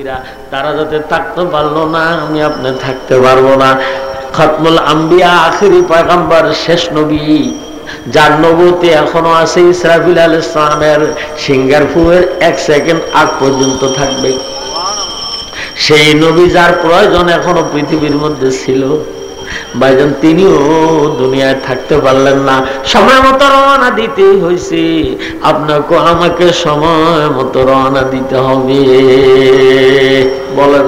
নবীরা তারা যাতে থাকতে পারল না, আমি আপনি থাকতে পারব না। খতমুল আম্বিয়া, আখেরি পাগাম্বার শেষ নবী। যার নবতে এখনও আছে ইসরাফিল আল ইসলামের সিঙ্গারপুরের এক সেকেন্ড আগ পর্যন্ত থাকবে। সেই নবী যার প্রয়োজন এখনও পৃথিবীর মধ্যে ছিল। ভাইজান, তিনিও দুনিয়ায় থাকতে পারলেন না। সময় মতো রওনা দিতে হয়েছে আপনাকে আমাকে সময় মতো রওনা দিতে হবে। বলেন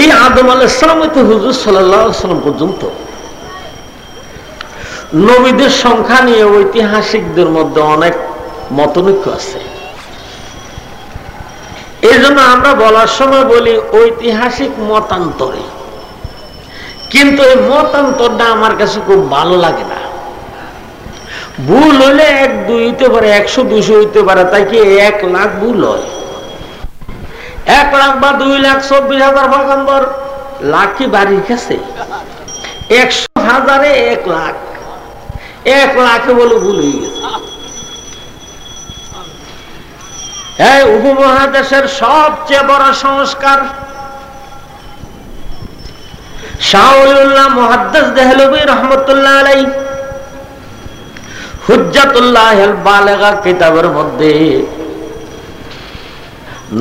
এই আদম আলাইসালাম তো হুজুর সাল্লাম পর্যন্ত নবীদের সংখ্যা নিয়ে ঐতিহাসিকদের মধ্যে অনেক মতনৈক্য আছে। এই জন্য আমরা বলার সময় বলি ঐতিহাসিক মতান্তরে। কিন্তু এই মতান্তরটা আমার কাছে খুব ভালো লাগে না। ভুল হলে এক দুই হইতে পারে, একশো দুশো হইতে পারে, তাই কি এক লাখ ভুল হয়? এক লাখ বা দুই লাখ চব্বিশ হাজার পয়গম্বর লাখ কি বাড়ির কাছে। একশো হাজারে এক লাখ। এক লাখে বলে ভুল হয়ে গেছে। এই উপমহাদেশের সবচেয়ে বড় সংস্কার শাহুল্লাহ দেহলবী রহমতুল্লাহ আলাই হুজ্জাতুল্লাহ বালেগা কিতাবের মধ্যে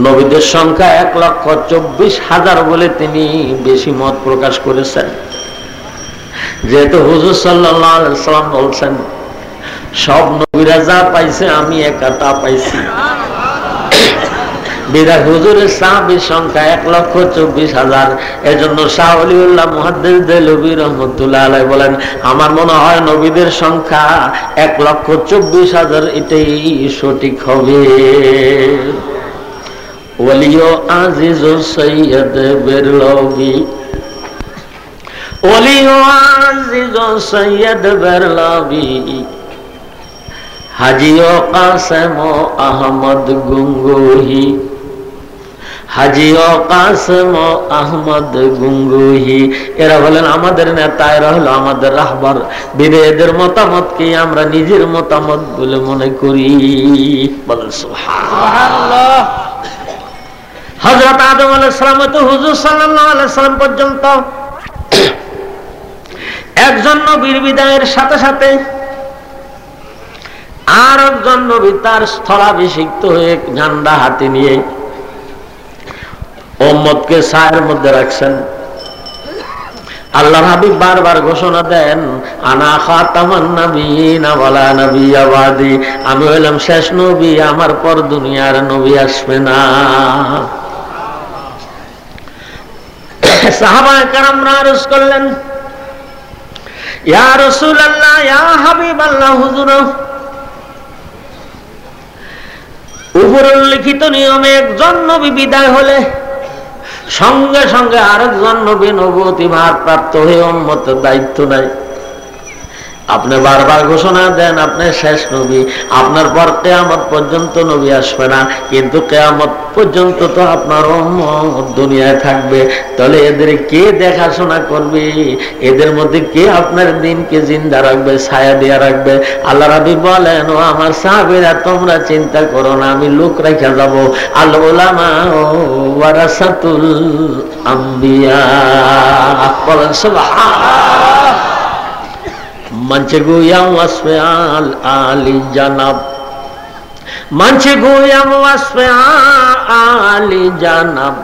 নবীদের সংখ্যা এক লক্ষ চব্বিশ হাজার বলে তিনি বেশি মত প্রকাশ করেছেন। যেহেতু হুজুর সাল্লাম বলছেন, সব নবীরা যা পাইছে আমি একা তা পাইছি। বিদায় হুজুরের সাহাবির সংখ্যা এক লক্ষ চব্বিশ হাজার। এজন্য দেলবী রহমতুল্লাহ আলাই বলেন, আমার মনে হয় নবীদের সংখ্যা এক লক্ষ চব্বিশ হাজার এটাই সঠিক হবে। ওলিও আজিজ সৈয়দ বেরলবি ওলিও আজিজ সৈয়দ বেরলবি কাসেম আহমদ গুঙ্গুহি। কাসেম আহমদ গুঙ্গুহি। এরা হলেন আমাদের নেতা, এরা হলো আমাদের রাহবার। আমরা নিজের মতামত বলে মনে করি? হযরত আদম আলাইহিস সালাম তো হুজুর সাল্লাম পর্যন্ত একজন নবীর বিদায়ের সাথে সাথে আর একজন নবী তার স্থলাভিষিক্ত হয়ে ঝান্ডা হাতে নিয়ে ওম্মদকে সায়ের মধ্যে রাখছেন। আল্লাহ হাবিব বারবার ঘোষণা দেন, আনা খাতামান নবীন ওয়ালা নবিয়্যা বাদি আমি হইলাম শেষ নবী, আমার পর দুনিয়ার নবী আসবে না। সাহাবায়ে কেরামরা আরজ করলেন, ইয়া রাসূলুল্লাহ, ইয়া হাবিবাল্লাহ, হুজুর উপরের লিখিত নিয়মে একজন নবী বিদায় হলে সঙ্গে সঙ্গে আরেকজন নবী নবতী ভারপ্রাপ্ত হয়ে উন্মত দায়িত্ব নেয়। আপনি বারবার ঘোষণা দেন, আপনি শেষ নবী। আপনার পর কেয়ামত পর্যন্ত নবী আসবে না। কিন্তু কেয়ামত পর্যন্ত তো আপনার দুনিয়ায় থাকবে। তাহলে এদের কে দেখাশোনা করবে? এদের মধ্যে কে আপনার দিনকে জিন্দা রাখবে, ছায়া দিয়া রাখবে? আল্লাহ রাবি বলেন, ও আমার সাহাবিরা, তোমরা চিন্তা করো না, আমি লোক রেখে যাব। আল্লামা ওয়ারাসাতুল আম্বিয়া। বলেন, সুবহানাল্লাহ। Manche goyam wasfe al ali janab manche goyam wasfe ali janab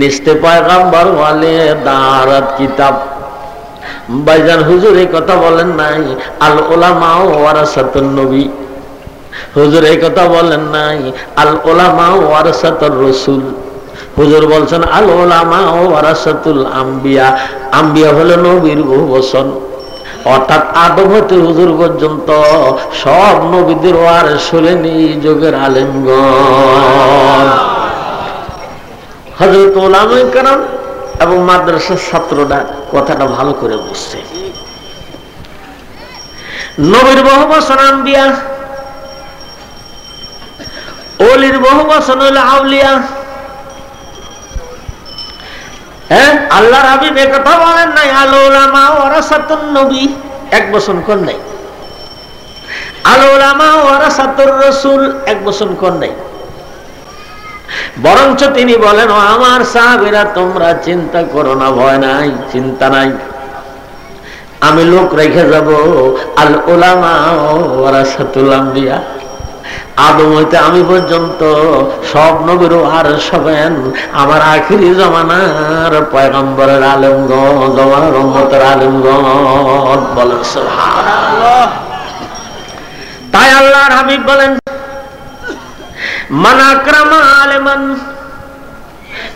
নিস্তে পয়গাম্বর ওয়ালে দারাত কিতাব। বাইজান হুজুর এই কথা বলেন নাই, আল ওলামা ওয়ারাসাতুন নবী। হুজুর এই কথা বলেন নাই, আল ওলামা ওয়ারাসাতুর রাসূল। হুজুর বলছেন, আল ওলামা ওয়ারাসাতুল আম্বিয়া। আম্বিয়া হলো নবীর বহু বচন অর্থাৎ আদম হতে হুজুর পর্যন্ত সব নবীদের ওয়ার শোলেনি যুগের আলেমগণ। হজরত ওলামে কারণ এবং মাদ্রাসার ছাত্ররা কথাটা ভালো করে বুঝছে। নবীর বহু বছর আম্বিয়া ওলির বহু বছর হইল আউলিয়া হ্যাঁ? হাবিব বলেন নাই আলোলামা নবী। এক বছর নাই। আলোলামা রসুল এক বছর নাই। বরঞ্চ তিনি বলেন, ও আমার সাহাবিরা, তোমরা চিন্তা করো না, ভয় নাই, চিন্তা নাই। আমি লোক রেখে যাব আল ওলামা ওরাসাতুল আম্বিয়া। আদম হইতে আমি পর্যন্ত সব নবীর আর সবেন। আমার আখিরি জমানার পয়গম্বরের আলমগঞ্জ জমানার রহমতের আলমগঞ্জ বলেন তাই আল্লাহর হাবিব বলেন, মান আক্রামা আলেমান,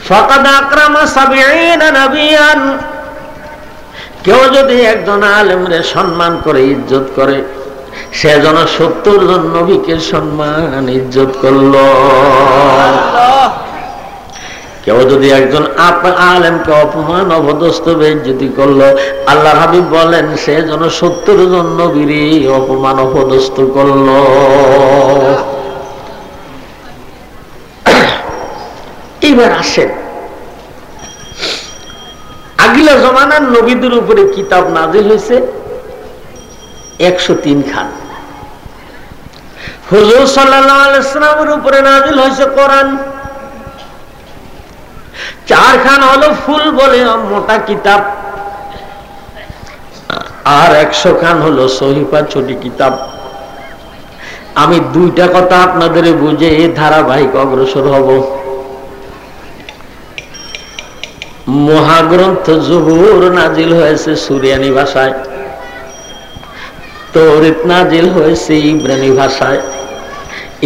ফকাদ আক্রামা সাবিঈনা নবিয়ান। কেউ যদি একজন আলেমরে সম্মান করে, ইজ্জত করে সে যেন সত্তর জন নবীকে সম্মান, ইজ্জত করল। কেউ যদি একজন আলেমকে অপমান অবদস্ত বেজ্জতি করল আল্লাহ হাবিব বলেন, সে যেন সত্তর জন নবীর অপমান অপদস্ত করল। এবার আসেন। আগিলা জমানার নবীদের উপরে কিতাব নাজিল হয়েছে। একশো তিন খান। হুজুর সাল্লামের উপরে নাজিল হয়েছে কোরআন। চার খান হলো ফুল বলে মোটা কিতাব। আর একশো খান হলো সহিফা ছোটি কিতাব। আমি দুইটা কথা আপনাদের বুঝে এই ধারাবাহিক অগ্রসর হব। মহাগ্রন্থ জহুর নাজিল হয়েছে সুরিয়ানি ভাষায়। তৌরিত নাজিল হয়েছে ইব্রানি ভাষায়।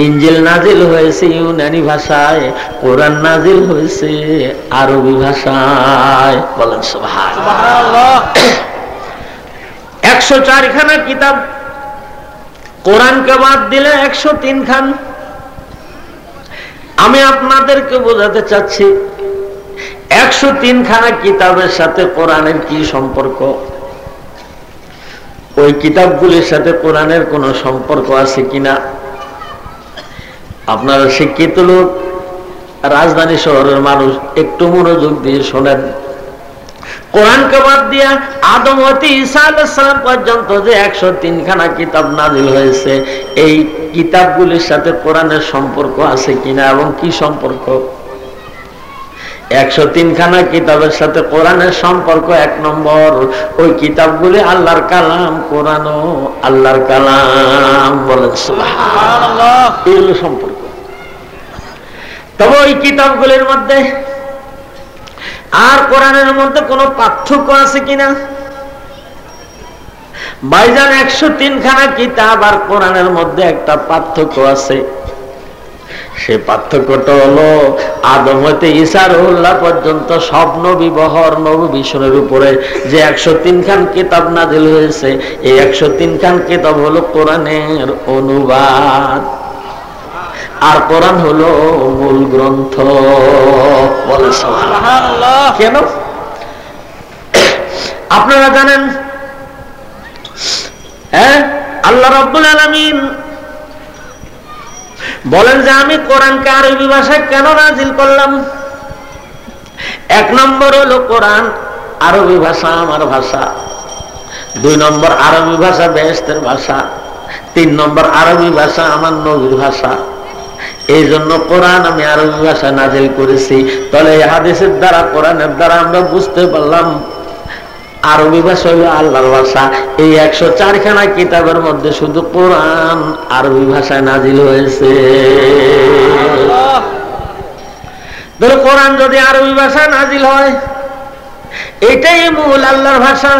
ইঞ্জিল নাজিল হয়েছে ইউনানি ভাষায়। কোরআন নাজিল হয়েছে আরবি ভাষায়। বলেন একশো চারখানা কিতাব কোরআনকে বাদ দিলে একশো তিন খান আমি আপনাদেরকে বোঝাতে চাচ্ছি একশো তিন খানা কিতাবের সাথে কোরআনের কি সম্পর্ক? ওই কিতাবগুলির সাথে কোরআনের কোন সম্পর্ক আছে কিনা? আপনারা শিক্ষিত লোক, রাজধানী শহরের মানুষ, একটু মনোযোগ দিয়ে শোনেন। কোরআনকে বাদ দিয়া আদম হতে ঈসা পর্যন্ত যে একশো তিনখানা কিতাব নাজিল হয়েছে, এই কিতাবগুলির সাথে কোরআনের সম্পর্ক আছে কিনা এবং কি সম্পর্ক? একশো তিনখানা কিতাবের সাথে কোরআনের সম্পর্ক এক নম্বর। ওই কিতাবগুলি আল্লাহর কালাম, কোরআন আল্লাহর কালাম বলেন সম্পর্ক। তবে ওই কিতাবগুলির মধ্যে আর কোরআনের মধ্যে কোনো পার্থক্য আছে কিনা? বাইজান একশো তিনখানা কিতাব আর কোরআনের মধ্যে একটা পার্থক্য আছে। সে পার্থক্যটা হলো আদম হতে ইসারুল্লাহ পর্যন্ত সব নবী বহর, নবী ভীষণের উপরে যে একশো তিন খান কিতাব নাজিল হয়েছে, এই একশো তিন খান কিতাব হলো কোরআনের অনুবাদ। আর কোরআন হলো মূল গ্রন্থ। বলে কেন? আপনারা জানেন হ্যাঁ? আল্লাহ রব্বুল আলমিন বলেন যে আমি কোরআনকে আরবি ভাষায় কেন নাজিল করলাম? এক নম্বর হলো কোরআন আরবি ভাষা আমার ভাষা। দুই নম্বর আরবি ভাষা বেহেস্তের ভাষা। তিন নম্বর আরবি ভাষা আমার নবীর ভাষা। এই জন্য কোরআন আমি আরবি ভাষা নাজিল করেছি। তাহলে হাদিসের দ্বারা, কোরআনের দ্বারা আমরা বুঝতে পারলাম আরবি ভাষা হলো আল্লাহর ভাষা। এই একশো চারখানা কিতাবের মধ্যে শুধু কোরআন আরবি ভাষায় নাজিল হয়েছে। ধরো কোরআন যদি আরবি ভাষায় নাজিল হয়, এটাই মূল আল্লাহর ভাষা।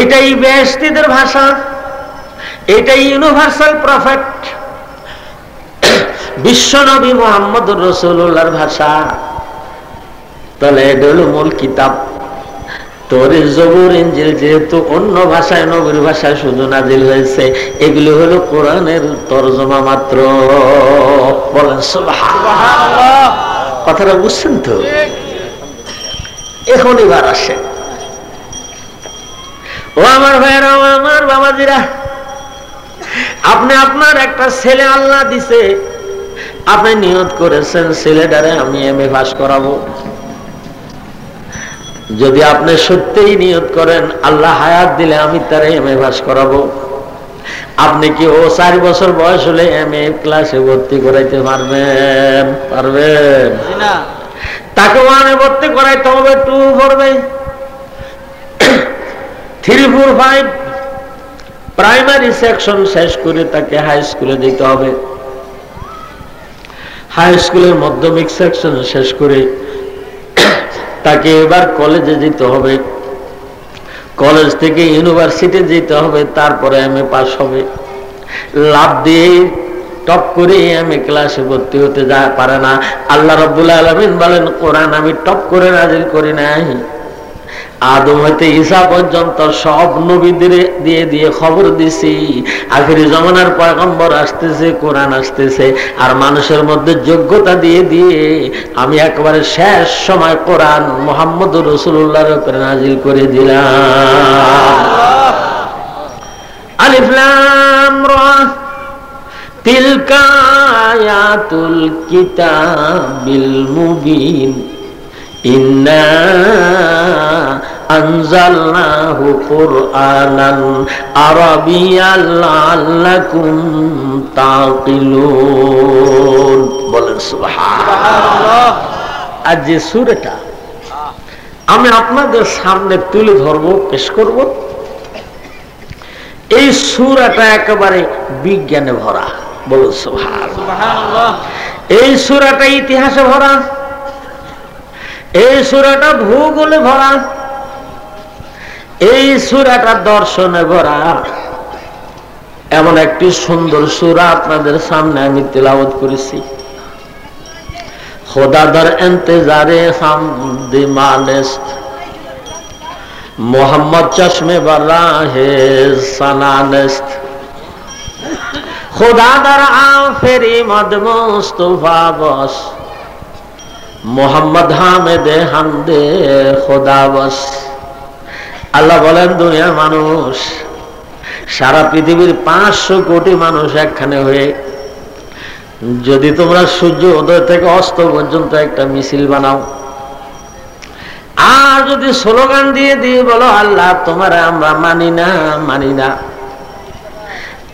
এটাই বেহস্তিদের ভাষা। এটাই ইউনিভার্সাল প্রফেট বিশ্বনবী মোহাম্মদ রসুল্লাহর ভাষা। তাহলে এটা হলো মূল কিতাব। তোর জবুর ইঞ্জিল যেহেতু অন্য ভাষায়, নবীর ভাষায় শুধু নাজিল হয়েছে, এগুলো হলো কোরআনের তর্জমা মাত্র। বলেন কথাটা বুঝছেন তো? এখন এবার আসে ও আমার ভাইয়েরা, ও আমার বাবাজিরা, আপনি আপনার একটা ছেলে আল্লাহ দিছে। আপনি নিয়ত করেছেন, ছেলেটারে আমি এম এ পাস করাবো। যদি আপনি সত্যিই নিয়ত করেন আল্লাহ হায়াত দিলে আমি তার এম এ পাস করাবো। আপনি কি ও চার বছর বয়স হলে এম এ ক্লাসে ভর্তি করাইতে পারবেন? পারবেন। তাকে ওয়ানে ভর্তি করাইতে হবে টু পড়বে। Three four five primary section শেষ করে তাকে হাই স্কুলে দিতে হবে। হাই স্কুলের মাধ্যমিক সেকশন শেষ করে তাকে এবার কলেজে যেতে হবে। কলেজ থেকে ইউনিভার্সিটি যেতে হবে, তারপরে এম এ পাস হবে। লাভ দিয়ে টপ করে এম এ ক্লাসে ভর্তি হতে যা পারে না। আল্লাহ রবুল্লা আলমিন বলেন, কোরআন আমি টপ করে নাজিল করি নাই। আদম হইতে ঈসা পর্যন্ত সব নবীদের দিয়ে দিয়ে খবর দিছি। আখেরি জমানার পয়গম্বর আসতেছে, কোরআন আসতেছে, আর মানুষের মধ্যে যোগ্যতা দিয়ে দিয়ে আমি একবারে শেষ সময় কোরআন মোহাম্মদ রসুল্লাহর উপরে নাজিল করে দিলাম। আলিফলাম তিলকা আয়াতুল কিতাবিল মুবিন। ইন্না আনজালনাহু কুরআনান আরাবিয়াল লাআল্লাকুম তাকিলুন বলেন সুবহানাল্লাহ। আজ যে সূরাটা আমি আপনাদের সামনে তুলে ধরব পেশ করব এই সূরাটা একেবারে বিজ্ঞানে ভরা। বলুন সুবহানাল্লাহ। এই সূরাটা ইতিহাসে ভরা এই সুরাটা ভূগোলে ভরা এই সুরাটা দর্শনে ভরা। এমন একটি সুন্দর সুরা আপনাদের সামনে আমি তেলাওত করেছি। খোদাদার এন্তেজারে হাম দিমানেস্ত মোহাম্মদ চশমে বারা হে সানানেস্ত। খোদাদার আফেরি মদ মুস্তফা বস। মোহাম্মদ হামেদে হামদে খোদাবস আল্লাহ বলেন, দুনিয়ার মানুষ, সারা পৃথিবীর পাঁচশো কোটি মানুষ একখানে হয়ে যদি তোমরা সূর্য উদয় থেকে অস্ত পর্যন্ত একটা মিছিল বানাও, আর যদি স্লোগান দিয়ে দিয়ে বলো, আল্লাহ, তোমার আমরা মানি না মানি না।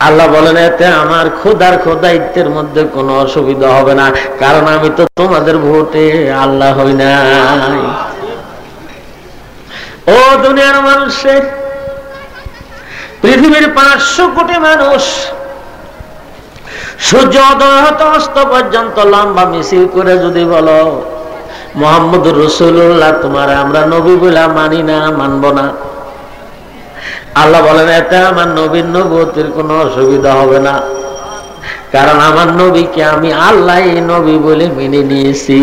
আল্লাহ বলেন, এতে আমার খোদার খোদাইত্যের মধ্যে কোনো অসুবিধা হবে না, কারণ আমি তো তোমাদের ভোটে আল্লাহ হই নাই। ও দুনিয়ার মানুষের, পৃথিবীর পাঁচশো কোটি মানুষ, সূর্য হতে অস্ত পর্যন্ত লম্বা মিছিল করে যদি বলো মোহাম্মদ রসুল্লাহ তোমার আমরা নবী বলে মানি না, মানব না? আল্লাহ বলেন, এতে আমার নবীর নবতির কোনো অসুবিধা হবে না। কারণ আমার নবীকে আমি আল্লাহ নবী বলে মেনে নিয়েছি।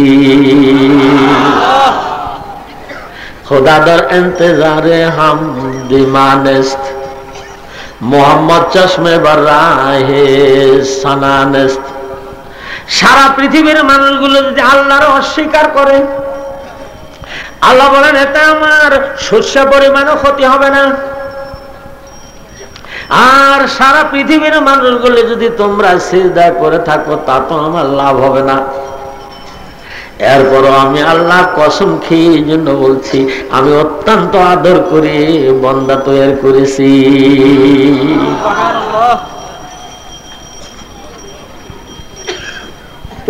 খোদাদার এন্তেজারে হাম দিমানেস্ত মোহাম্মদ চশমে বারাহে সানানেস্ত সারা পৃথিবীর মানুষগুলো যদি আল্লাহর অস্বীকার করে, আল্লাহ বলেন, এতে আমার শস্য পরিমাণও ক্ষতি হবে না। আর সারা পৃথিবীর মানুষগুলো যদি তোমরা সিজদা করে থাকো, তা তো আমার লাভ হবে না। এরপরও আমি আল্লাহ কসম খেয়ে এই জন্য বলছি, আমি অত্যন্ত আদর করে বন্দা তৈরি করেছি।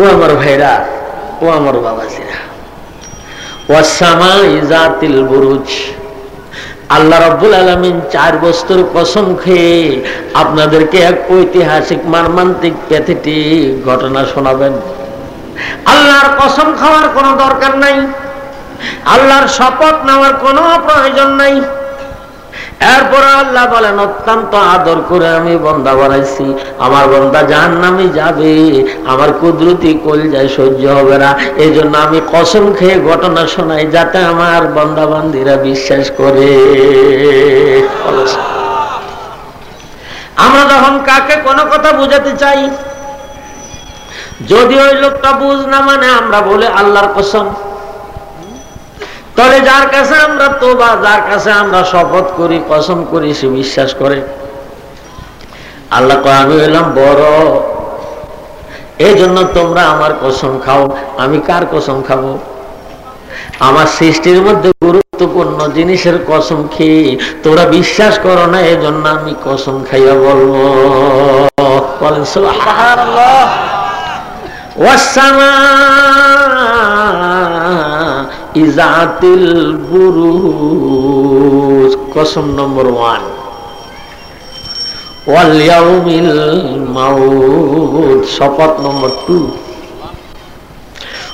ও আমার ভাইরা, ও আমার বাবাজিরা ওয়াসামা ইজাতিল বুরুজ, আল্লাহ রব্বুল আলমিন চার বস্তুর কসম খেয়ে আপনাদেরকে এক ঐতিহাসিক মানমান্তিক প্যাথেটি ঘটনা শোনাবেন। আল্লাহর কসম খাওয়ার কোনো দরকার নাই। আল্লাহর শপথ নেওয়ার কোনো প্রয়োজন নাই। এরপর আল্লাহ বলেন, অত্যন্ত আদর করে আমি বন্দা বানাইছি। আমার বন্দা জাহান নামে যাবে। আমার কুদরতি কল যায় সহ্য হবে না। এই জন্য আমি কসম খেয়ে ঘটনা শোনাই, যাতে আমার বন্দা বান্দিরা বিশ্বাস করে। আমরা যখন কাকে কোনো কথা বুঝাতে চাই যদি ওই লোকটা বুঝ না মানে আমরা বলে আল্লাহর কসম। তবে যার কাছে আমরা তোবা, যার কাছে আমরা শপথ করি, কসম করি, সে বিশ্বাস করে। আল্লাহ আমি হইলাম বড়। এই জন্য তোমরা আমার কসম খাও, আমি কার কসম খাব? আমার সৃষ্টির মধ্যে গুরুত্বপূর্ণ জিনিসের কসম খেয়ে তোমরা বিশ্বাস করো না এই জন্য আমি কসম খাইয়া বলব। বলেন, সুবহানাল্লাহ। ওয়াসসামা ইজাতিল বুরুজ কসম নম্বর ওয়ান ওয়ালিয়াউমিল মাউত শপথ নম্বর টু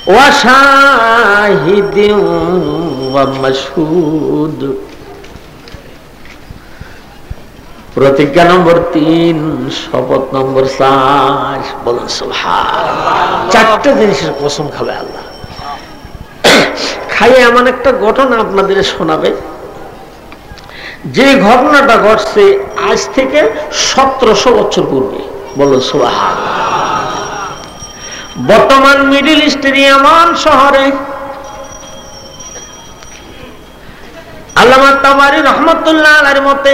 ওয়াশাহিদিন ওয়া প্রতিজ্ঞা নম্বর তিন, শপথ নম্বর চার। বলুন চারটা জিনিসের কসম খাবে আল্লাহ। খাইয়ে এমন একটা ঘটনা আপনাদের শোনাবে। যে ঘটনাটা ঘটছে আজ থেকে সতেরোশো বছর পূর্বে। বলো সোহান বর্তমান মিডিল ইস্টের এমন শহরে আল্লামা তাবারি রহমতুল্লাহ আলের মতে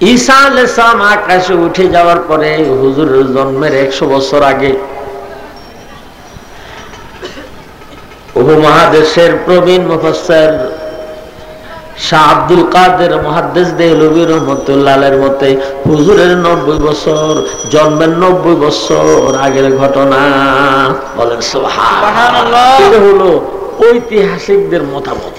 ঈসা আলাইসালাম আকাশে উঠে যাওয়ার পরে হুজুরের জন্মের একশো বছর আগে উপমহাদেশের প্রবীণ মুফাসসির শাহ আব্দুল কাদের মহাদ্দেশ দেহলবী রহমতুল্লাহের মতে হুজুরের নব্বই বছর জন্মের নব্বই বছর আগের ঘটনা। বলেন হলো ঐতিহাসিকদের মতামত।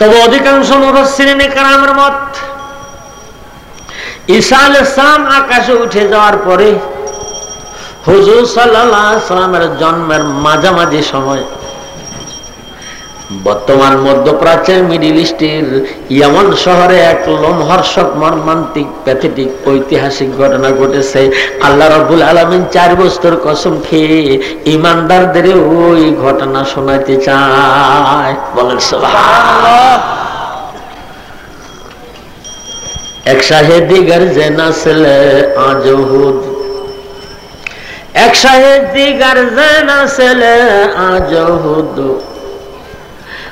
তবে অধিকাংশ মুফাসসিরিনে কারামের মত, ঈসা আলাইহিস আকাশে উঠে যাওয়ার পরে হুজুর আলাইহি সাল্লামের জন্মের মাঝামাঝি সময় বর্তমান মধ্যপ্রাচ্যের মিডিল ইস্টের ইয়ামন শহরে এক লোমহর্ষক মর্মান্তিক, প্যাথেটিক, ঐতিহাসিক ঘটনা ঘটেছে। আল্লাহ রবুল আলমিন চার বস্তর কসম খেয়ে ইমানদারদের ওই ঘটনা শোনাইতে চায়। বলেন এক শাহেদিগার জেনা আজহুদ এক শাহেদিগার জেনা ছেলে আজহুদ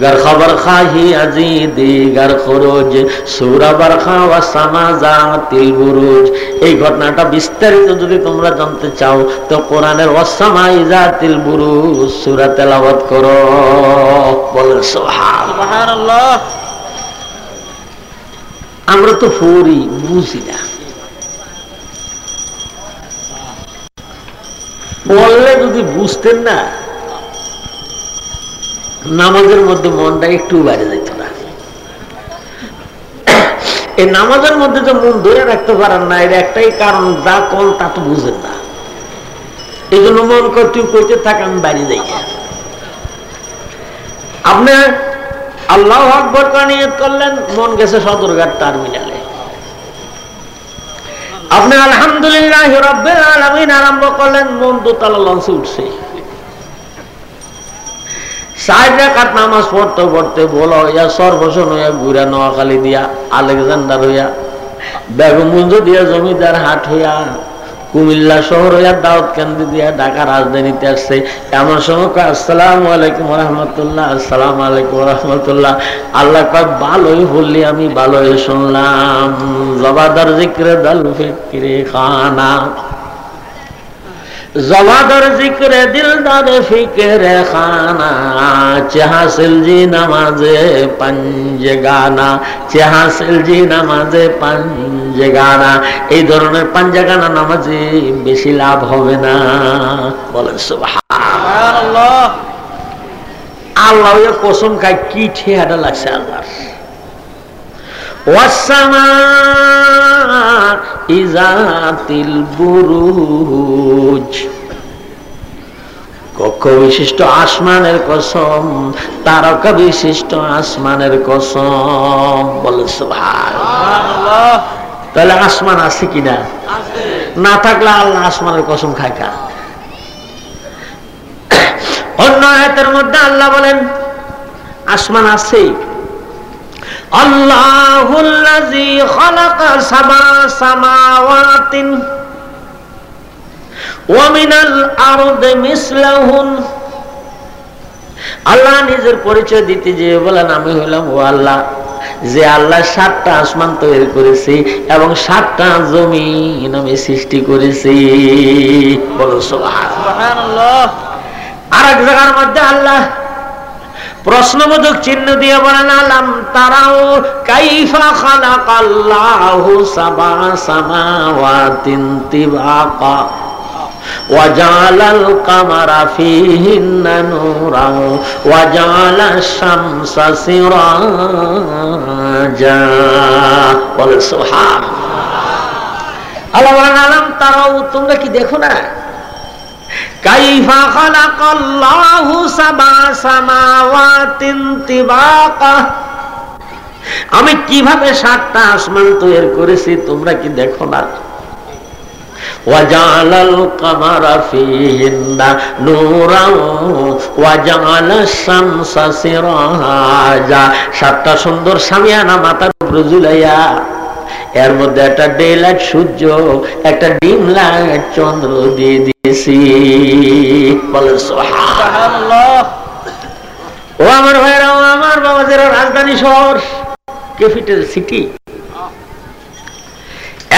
گر خبر خواهی আজিদি گر খরচ সৌরাবার খাওয়া সামাজা তিল বুরুজ এই ঘটনাটা বিস্তারিত যদি তোমরা জানতে চাও তো কোরআনের অসামাইজা তিল বুরুজ সুরা তেলাওয়াত করো। বলেন আমরা তো ফুরি বুঝি না। বললে যদি বুঝতেন না নামাজের মধ্যে মনটা একটু বাইরে যেত না। এই নামাজের মধ্যে যে মন ধরে রাখতে পারেন না, এর একটাই কারণ যা কল তা তো বুঝেন না। এই জন্য মন করতে করতে থাকে আমি বাইরে যাই আপনি আল্লাহ আকবর নিয়ত করলেন, মন গেছে সদরঘাট টার্মিনালে। আপনি আলহামদুলিল্লাহ রব্বের আলমিন আরম্ভ করলেন, মন দোতলা লঞ্চে উঠছে। ষাট রাখাত নামাজ পড়তে পড়তে বলো, ইয়া সর্বসন হইয়া ঘুরা নোয়াখালী দিয়া আলেকজান্ডার হইয়া বেগমগঞ্জ দিয়া জমিদার হাট হইয়া, কুমিল্লা শহর হইয়া কেন্দ্র দিয়া ঢাকা রাজধানীতে আসছে। এমন সময় আসসালাম আলাইকুম রহমতুল্লাহ আসসালাম আলাইকুম রহমতুল্লাহ আল্লাহ কয়, ভালোই বললি আমি, ভালোই শুনলাম। জবাদার জিক্রে দল ফিক্রে খানা। জবাদর জিক্রে দিলদার ফিকরে খানা চেহাসিল জি নামাজে পঞ্জ গানা চেহাসিল জি নামাজে পঞ্জ পাঞ্জেগানা এই ধরনের পাঞ্জাগানা নামাজে বেশি লাভ হবে না। বলেন, সুবহানাল্লাহ। আল্লাহ কসম খায়, কি ঠেহাটা লাগছে আল্লাহ কক্ষ বিশিষ্ট আসমানের কসম তারকা বিশিষ্ট আসমানের কসম। বলে তাহলে আসমান আছে কিনা? না থাকলে আল্লাহ আসমানের কসম খায় কা অন্য আয়াতের মধ্যে আল্লাহ বলেন আসমান আছে আল্লাহ নিজের পরিচয় দিতে যে বলেন, আমি হইলাম ও আল্লাহ, যে আল্লাহ সাতটা আসমান তৈরি করেছি এবং সাতটা জমিন আমি সৃষ্টি করেছি। বলো আর এক জায়গার মধ্যে আল্লাহ প্রশ্নবোধক চিহ্ন দিয়ে বলেন আলাম তারাও কাইফা খালাকাল্লাহু সাবা সামাওয়াতিন তিবাকা وجعل القمر فيهن نورا وجعل الشمس سراجا قل سبحان আল্লাহ বলেন আলাম তারাও তোমরা কি দেখো না কাইফা খালাকাল্লাহু সাবা সামাওয়াতিন তিবাকা আমি কিভাবে সাতটা আসমান তৈরি করেছি তোমরা কি দেখো না وجعل القمر فيهن نورا وجعل الشمس سراجا সাতটা সুন্দর সামিয়ানা মাথার উপরে ঝুলাইয়া এর মধ্যে একটা ডে লাইট সূর্য, একটা ডিম লাইট চন্দ্র দিয়ে দিয়েছি। বলেন ও আমার ভাইরা ও আমার বাবাদের রাজধানী শহর ক্যাপিটাল সিটি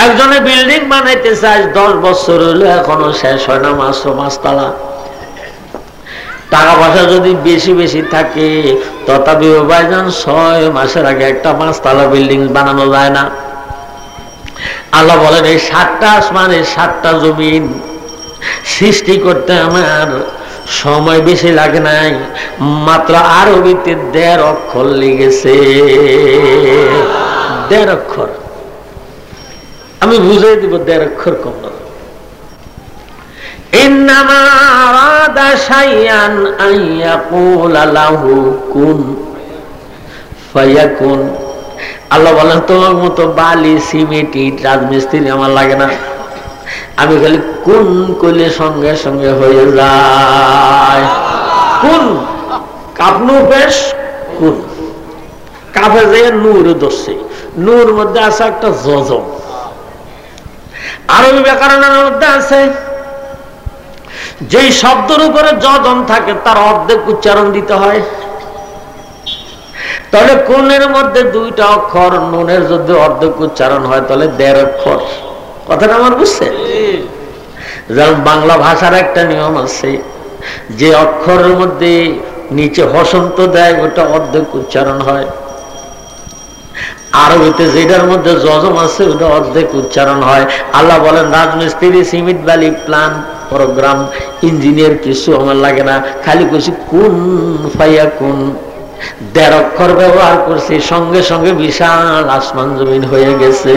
একজনে বিল্ডিং বানাইতে চাই দশ বছর হলো, এখনও শেষ হয় না, মাত্র মাসতলা টাকা পয়সা যদি বেশি বেশি থাকে তথাপি ছয় মাসের আগে একটা পাঁচতলা বিল্ডিং বানানো যায় না। আল্লাহ বলেন, এই সাতটা আসমান, এই সাতটা জমিন সৃষ্টি করতে আমার সময় বেশি লাগে নাই। মাত্র আরবিতে দেড় অক্ষর লেগেছে দেড় অক্ষর। আমি বুঝাই দিব দেড় অক্ষর কম না। আল্লাহ বলেন তোমার মতো বালি সিমেন্ট ইট রাজমিস্ত্রি আমার লাগে না। আমি খালি কোন করলে সঙ্গে সঙ্গে হয়ে যায়। কোন কাপনু বেশ কোন কাপে যে নূর দোষে নূর মধ্যে আছে একটা জজম। আরবি ব্যাকরণের মধ্যে আছে, যেই শব্দের উপরে যদম থাকে, তার অর্ধেক উচ্চারণ দিতে হয়। তাহলে কোনের মধ্যে দুইটা অক্ষর, নুনের যদি অর্ধেক উচ্চারণ হয়, তাহলে দেড় অক্ষর। কথাটা আমার বুঝছে যেমন বাংলা ভাষার একটা নিয়ম আছে, যে অক্ষরের মধ্যে নিচে হসন্ত দেয়, ওটা অর্ধেক উচ্চারণ হয়। আরবিতে যেটার মধ্যে জজম আছে, ওটা অর্ধেক উচ্চারণ হয়। আল্লাহ বলেন, রাজমিস্ত্রি সিমিট বালি, প্লান, প্রোগ্রাম, ইঞ্জিনিয়ার, কিছু আমার লাগে না। খালি কিছু কোন ফাইয়া কোন। দেড় অক্ষর ব্যবহার করছি, সঙ্গে সঙ্গে বিশাল আসমান জমিন হয়ে গেছে।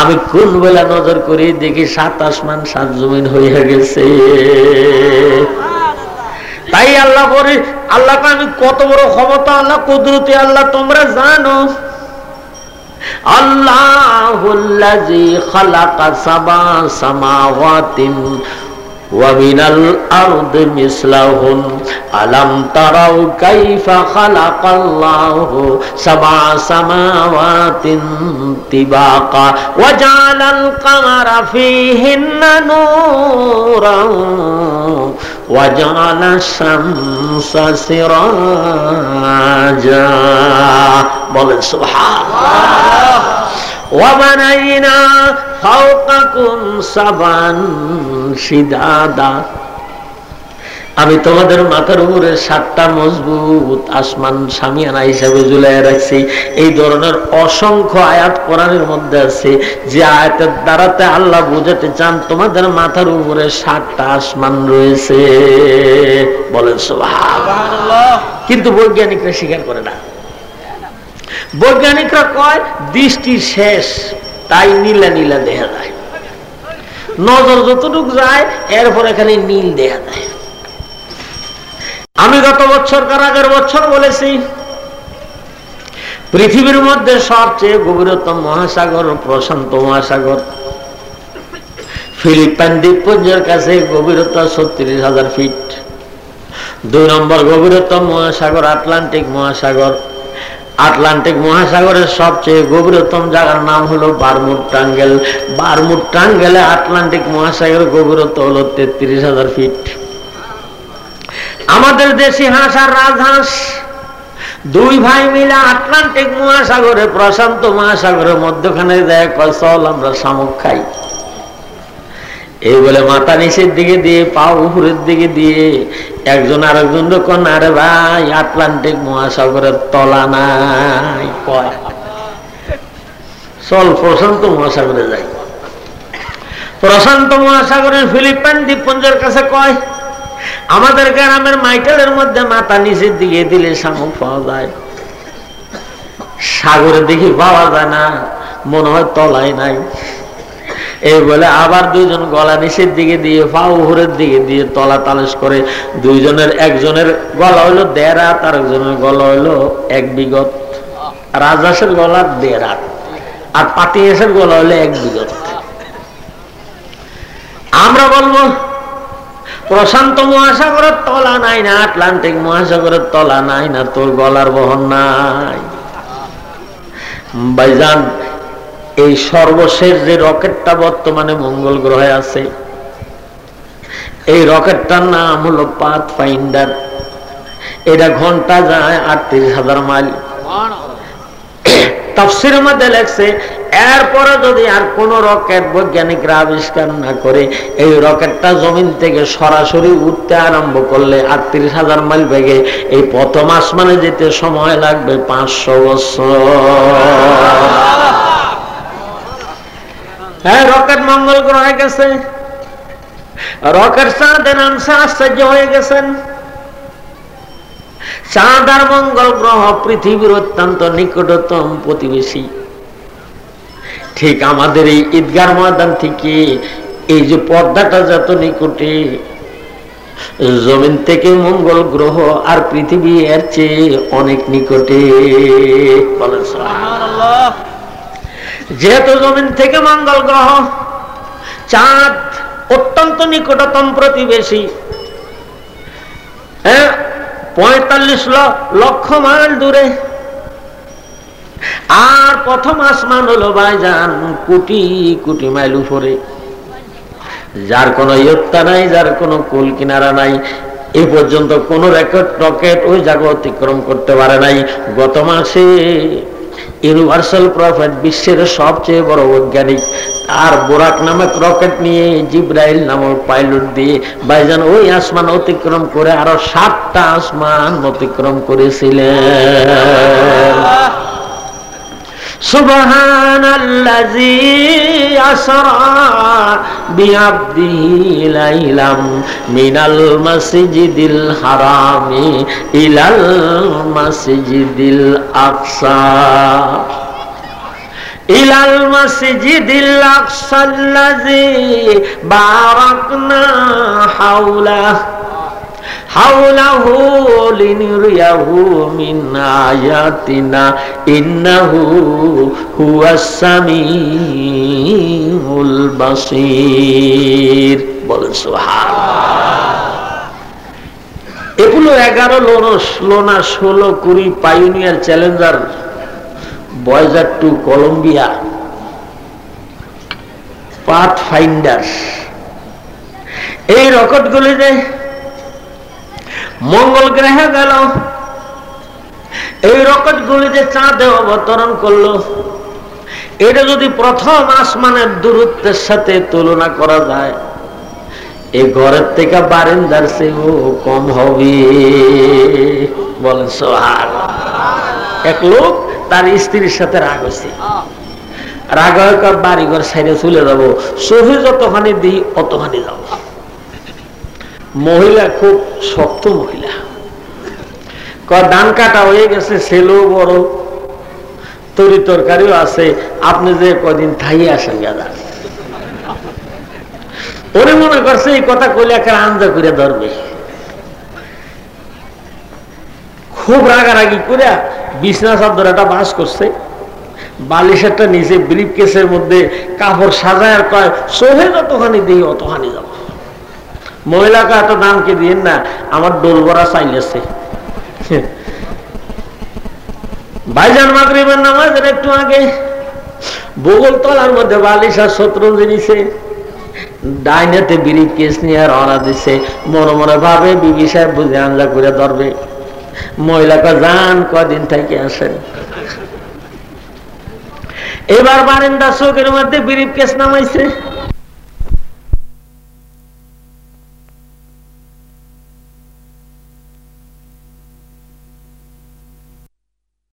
আমি কোন বেলা নজর করি, দেখি সাত আসমান, সাত জমিন হয়ে গেছে। তাই আল্লাহ বলে আল্লাহ আমি কত বড় ক্ষমতা আল্লাহ কুদরতি আল্লাহ তোমরা জানো আল্লাহ খালাকা সাবা সামাওয়াতিন ومن الأرض مثلهن ألم تروا كيف خلق الله سبع سماوات طباقا وجعل القمر فيهن نورا وجعل الشمس سراجا বলেন সুবহান ওয়াবানাইনা ফাওকাকুম সাবান সিদাদা আমি তোমাদের মাথার উপরে সাতটা মজবুত আসমান সামিয়ানা হিসাবে ঝুলাই রাখছি। এই ধরনের অসংখ্য আয়াত কোরআনের মধ্যে আছে। যে আয়াতের দ্বারাতে আল্লাহ বুঝাতে চান, তোমাদের মাথার উপরে সাতটা আসমান রয়েছে। বলেন কিন্তু বৈজ্ঞানিকরা স্বীকার করে না। বৈজ্ঞানিকরা কয়, দৃষ্টি শেষ, তাই নীলা নীলা দেখা যায়। নজর যতটুক যায়, এরপর এখানে নীল দেখা যায়। আমি গত বছর কার আগের বছর বলেছি, পৃথিবীর মধ্যে সবচেয়ে গভীরতম মহাসাগর, প্রশান্ত মহাসাগর। ফিলিপাইন দ্বীপপুঞ্জের কাছে গভীরতা ছত্রিশ হাজার ফিট। দুই নম্বর গভীরতম মহাসাগর, আটলান্টিক মহাসাগর। আটলান্টিক মহাসাগরের সবচেয়ে গভীরতম জায়গার নাম হলো বারমুড টাঙ্গেল বারমুড টাঙ্গেলে আটলান্টিক মহাসাগরের গভীরতা হলো তেত্রিশ হাজার ফিট। আমাদের দেশি হাঁস আর রাজহাঁস। দুই ভাই মিলে আটলান্টিক মহাসাগরে, প্রশান্ত মহাসাগরের মধ্যখানে দেয় চল আমরা শামুক খাই। এই বলে মাথা নিচের দিকে দিয়ে, পা উপরের দিকে দিয়ে, একজন আরেকজন যখন আরে ভাই, আটলান্টিক মহাসাগরের তলা নাই চল প্রশান্ত মহাসাগরে যাই। প্রশান্ত মহাসাগরের ফিলিপাইন দ্বীপপুঞ্জের কাছে কয় আমাদের গ্রামের মাইকেলের মধ্যে মাথা নিচের দিকে দিলে শামুক পাওয়া যায়। সাগরে দেখি পাওয়া যায় না, মনে হয় তলায় নাই। এই বলে আবার দুইজন গলা নিচের দিকে দিয়ে পা উপরের দিকে দিয়ে তলা তালেশ করে। দুইজনের একজনের গলা হইল দেড় হাত আর একজনের গলা হইল এক বিগত। রাজাসের গলা দেড় হাত আর পাতিয়াসের গলা হইল এক বিগত। আমরা বলব প্রশান্ত মহাসাগরের তলা নাই না, আটলান্টিক মহাসাগরের তলা নাই না তোর গলার বহন নাই। ভাইজান, এই সর্বশেষ যে রকেটটা বর্তমানে মঙ্গল গ্রহে আছে, এই রকেটটার নাম হলো পাথ ফাইন্ডার এটা ঘণ্টা যায় আটত্রিশ হাজার মাইল। তফসির মধ্যে লেখছে, এরপরে যদি আর কোন রকেট বৈজ্ঞানিকরা আবিষ্কার না করে, এই রকেটটা জমিন থেকে সরাসরি উঠতে আরম্ভ করলে আটত্রিশ হাজার মাইল বেগে এই প্রথম আসমানে যেতে সময় লাগবে পাঁচশো বছর। হ্যাঁ রকেট মঙ্গল গ্রহে গেছে। রকেট চাঁদে নামছে আশ্চর্য হয়ে গেছেন। চাঁদ আর মঙ্গল গ্রহ পৃথিবীর অত্যন্ত নিকটতম প্রতিবেশী। ঠিক আমাদের এই ঈদগার ময়দান থেকে এই যে পর্দাটা যত নিকটে, জমিন থেকে মঙ্গল গ্রহ আর পৃথিবী এর চেয়ে অনেক নিকটে। যেহেতু জমিন থেকে মঙ্গল গ্রহ, চাঁদ অত্যন্ত নিকটতম প্রতিবেশী। হ্যাঁ পঁয়তাল্লিশ লক্ষ মাইল দূরে। আর প্রথম আসমান হলো ভাইজান কোটি কোটি মাইল উপরে। যার কোনো ইয়ত্তা নাই, যার কোনো কুল কিনারা নাই। এ পর্যন্ত কোন রেকর্ড টকেট ওই জায়গা অতিক্রম করতে পারে নাই। গত মাসে ইউনিভার্সাল প্রফেট, বিশ্বের সবচেয়ে বড় বৈজ্ঞানিক। আর বোরাক নামক রকেট নিয়ে জিব্রাইল নামক পাইলট দিয়ে বাইজান ওই আসমান অতিক্রম করে আরও সাতটা আসমান অতিক্রম করেছিলেন। سبحان الذي أسرى بعبده ليلا من المسجد الحرام إلى المسجد الأقصى إلى المسجد الأقصى الذي باركنا حوله حوله لنريه من آياتنا إنه هو السميع البصير বলেন এগুলো এগারো লোনস লোনা ষোলো কুড়ি Pioneer Challenger Voyager two Columbia Pathfinder এই রকেটগুলিতে মঙ্গল গ্রহে গেল। এই রকেট গুলি যে চাঁদে অবতরণ করল। এটা যদি প্রথম আসমানের দূরত্বের সাথে তুলনা করা যায় এই ঘরের থেকে বারিন্দার চেয়েও কম হবে। বলেন সোহাগ এক লোক তার স্ত্রীর সাথে রাগ হয়েছে। রাগ বাড়ি ঘর সাইডে চলে যাব সহি যতখানি দিই, অতখানি যাব মহিলা খুব শক্ত মহিলা। ধান কাটা হয়ে গেছে ছেলেও বড়। তরি তরকারিও আছে, আপনি যে কদিন থাই আসেন গাদা। ওরে মনে করছে, এই কথা কইলে একটা আঞ্জা করে ধরবে। খুব রাগারাগি করে বিছনা চাদর একটা বাস করছে। বালিশেরটা নিচে ব্রিফ কেসের মধ্যে কাপড় সাজায় কয়, সোহে যতখানি দিই অতখানি যাব মহিলাকে এত দামকে দিয়েন না? আমার ডোল ভরা চাইলেছে ভাইজান মাগরিবের নামাজের একটু আগে বগল তলার মধ্যে বালিশ আর শত্রুঞ্জি নিছে ডাইনেতে বিড়ি কেস নিয়ে রওনা দিছে। মনে মনে ভাবে বিবি সাহেব বুঝে আঞ্জা করে ধরবে। মহিলাকে যান কদিন থেকে আসেন? এবার বারেন্দা চোখের মধ্যে বিরিপ কেস নামাইছে।